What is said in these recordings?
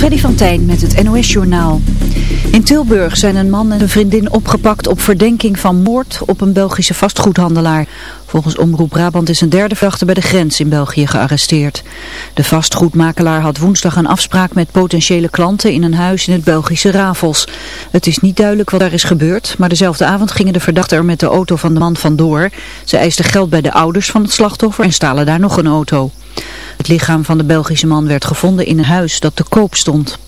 Freddy van Tijn met het NOS-journaal. In Tilburg zijn een man en een vriendin opgepakt op verdenking van moord op een Belgische vastgoedhandelaar. Volgens Omroep Brabant is een derde verdachte bij de grens in België gearresteerd. De vastgoedmakelaar had woensdag een afspraak met potentiële klanten in een huis in het Belgische Ravels. Het is niet duidelijk wat daar is gebeurd, maar dezelfde avond gingen de verdachten er met de auto van de man vandoor. Ze eisten geld bij de ouders van het slachtoffer en stalen daar nog een auto. Het lichaam van de Belgische man werd gevonden in een huis dat te koop stond.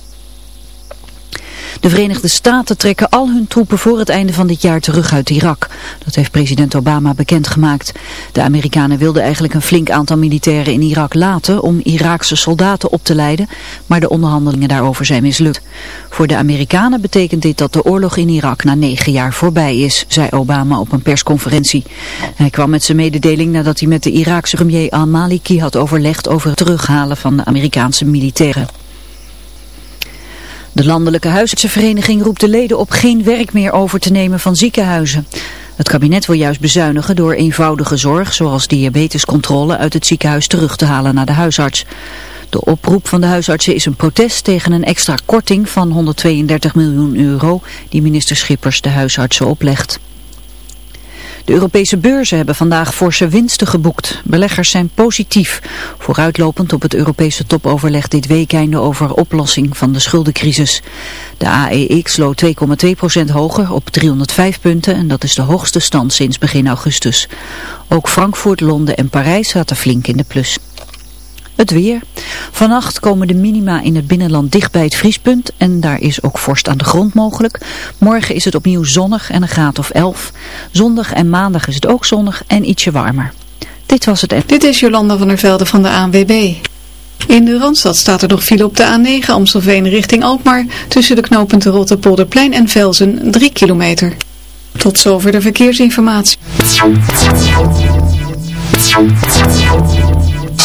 De Verenigde Staten trekken al hun troepen voor het einde van dit jaar terug uit Irak. Dat heeft president Obama bekendgemaakt. De Amerikanen wilden eigenlijk een flink aantal militairen in Irak laten om Iraakse soldaten op te leiden, maar de onderhandelingen daarover zijn mislukt. Voor de Amerikanen betekent dit dat de oorlog in Irak na negen jaar voorbij is, zei Obama op een persconferentie. Hij kwam met zijn mededeling nadat hij met de Iraakse premier al-Maliki had overlegd over het terughalen van de Amerikaanse militairen. De Landelijke Huisartsenvereniging roept de leden op geen werk meer over te nemen van ziekenhuizen. Het kabinet wil juist bezuinigen door eenvoudige zorg, zoals diabetescontrole, uit het ziekenhuis terug te halen naar de huisarts. De oproep van de huisartsen is een protest tegen een extra korting van 132 miljoen euro die minister Schippers de huisartsen oplegt. De Europese beurzen hebben vandaag forse winsten geboekt. Beleggers zijn positief, vooruitlopend op het Europese topoverleg dit weekende over oplossing van de schuldencrisis. De AEX loopt 2,2% hoger op 305 punten en dat is de hoogste stand sinds begin augustus. Ook Frankfurt, Londen en Parijs zaten flink in de plus. Het weer. Vannacht komen de minima in het binnenland dicht bij het vriespunt en daar is ook vorst aan de grond mogelijk. Morgen is het opnieuw zonnig en een graad of 11. Zondag en maandag is het ook zonnig en ietsje warmer. Dit was het. Dit is Jolanda van der Velde van de ANWB. In de Randstad staat er nog file op de A9 Amstelveen richting Alkmaar tussen de knooppunten Rotterpolderplein en Velzen 3 kilometer. Tot zover de verkeersinformatie.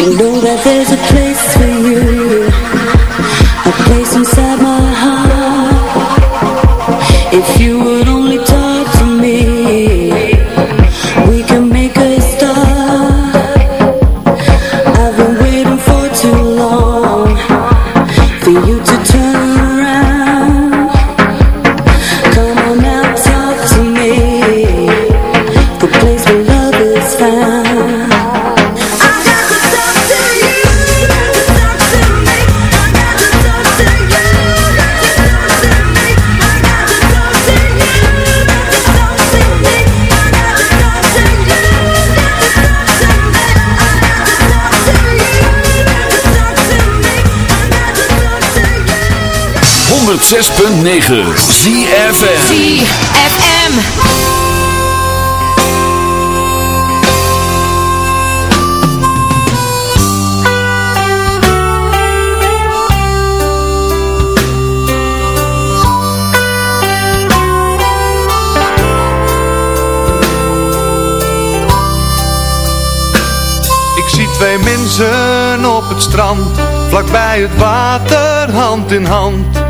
You know that there's a place for you. 106.9 ZFM ZFM twee mensen op het strand, vlakbij het water, hand in hand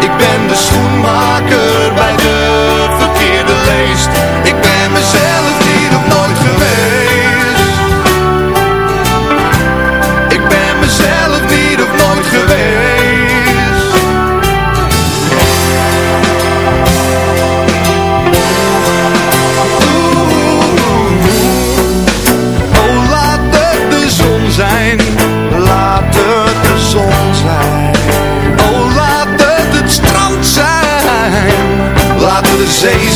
Ik ben de schoenmaker bij de verkeerde leest. Ik ben mezelf niet op nooit geweest. Ik ben mezelf niet op nooit geweest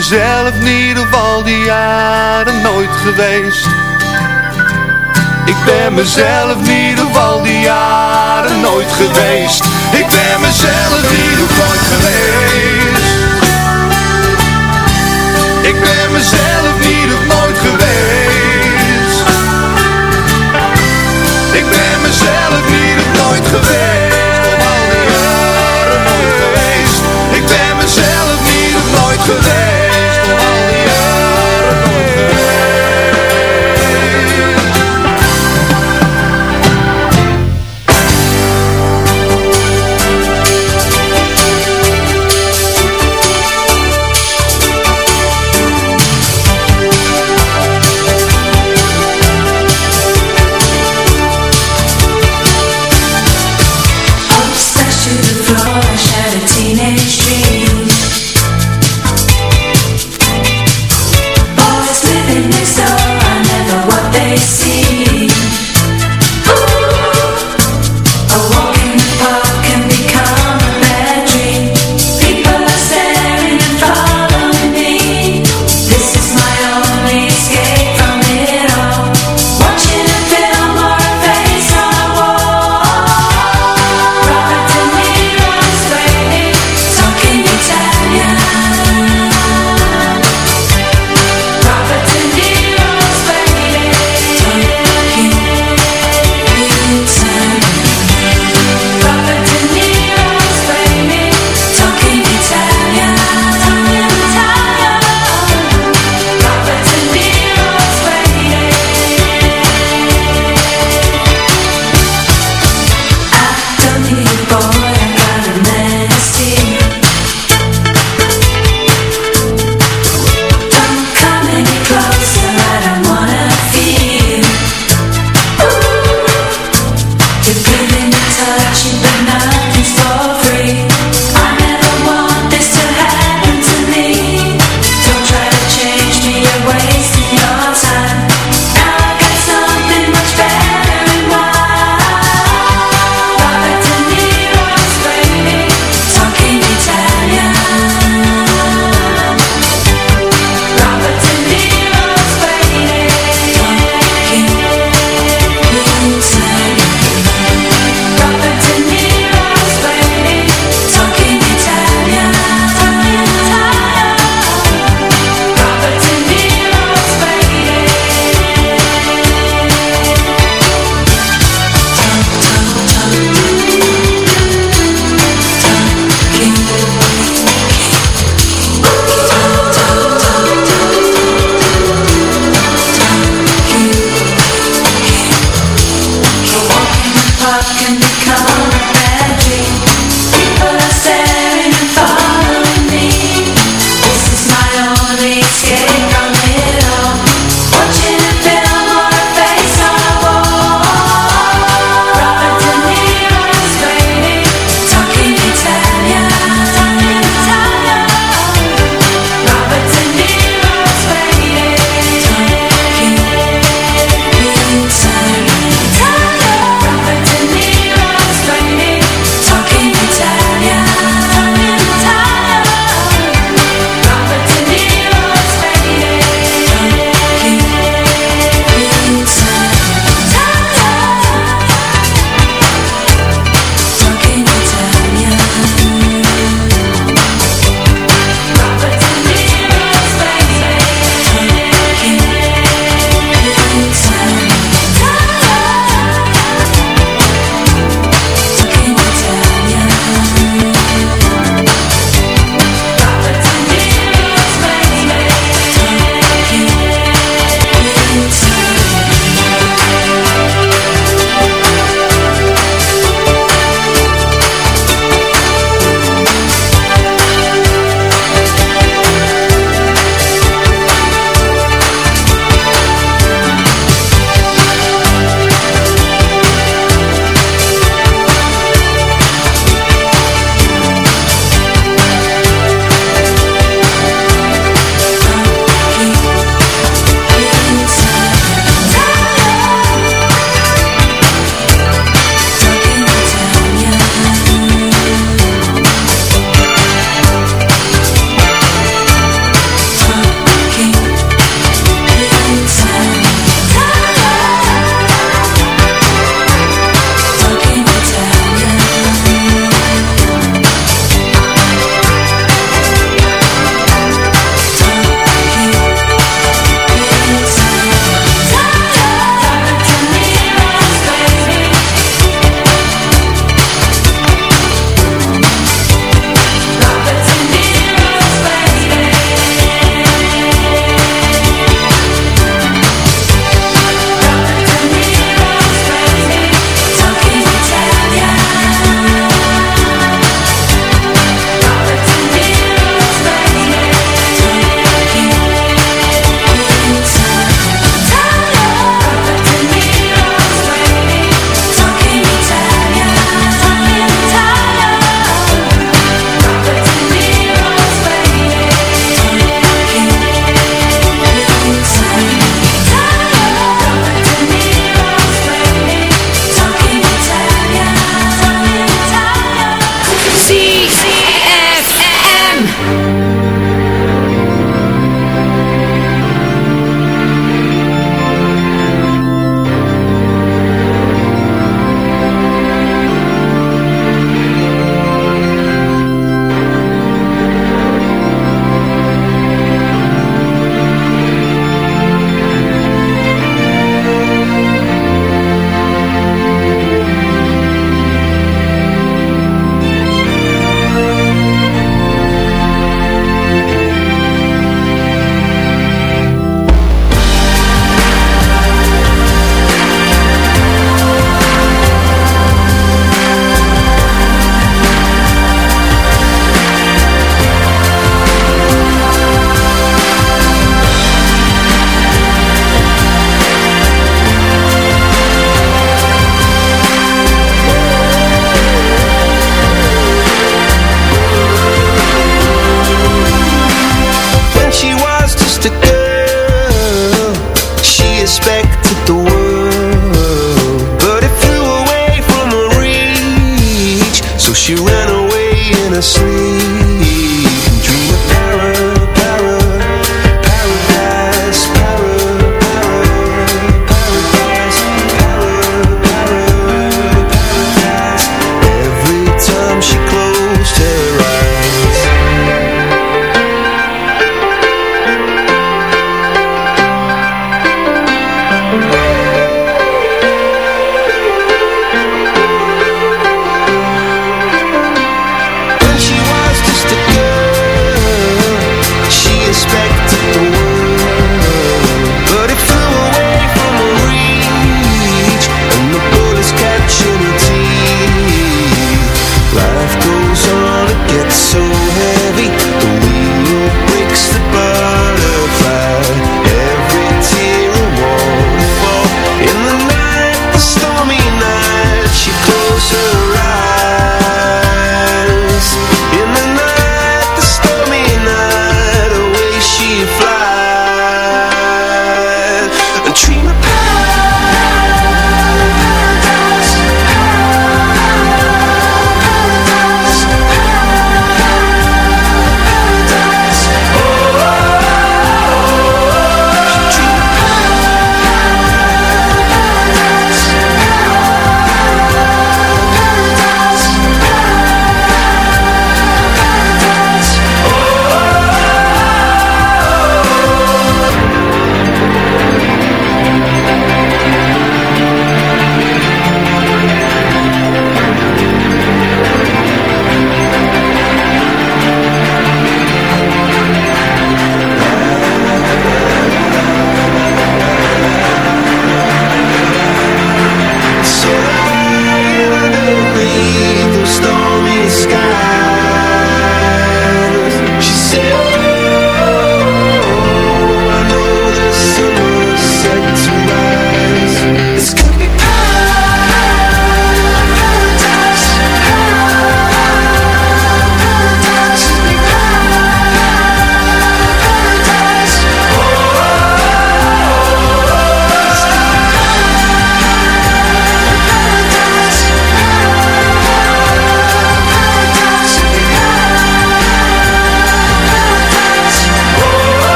mezelf niet op al die jaren nooit geweest. Ik ben mezelf niet op al die jaren nooit geweest. Ik ben mezelf niet nooit geweest. Ik ben mezelf niet op nooit geweest. Ik ben mezelf niet op nooit geweest. Al Ik ben mezelf niet op nooit geweest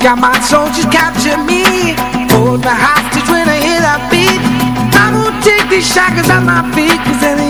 Got my soldiers capture me. Hold the hostage when I hear that beat. I won't take these shackles on my feet Cause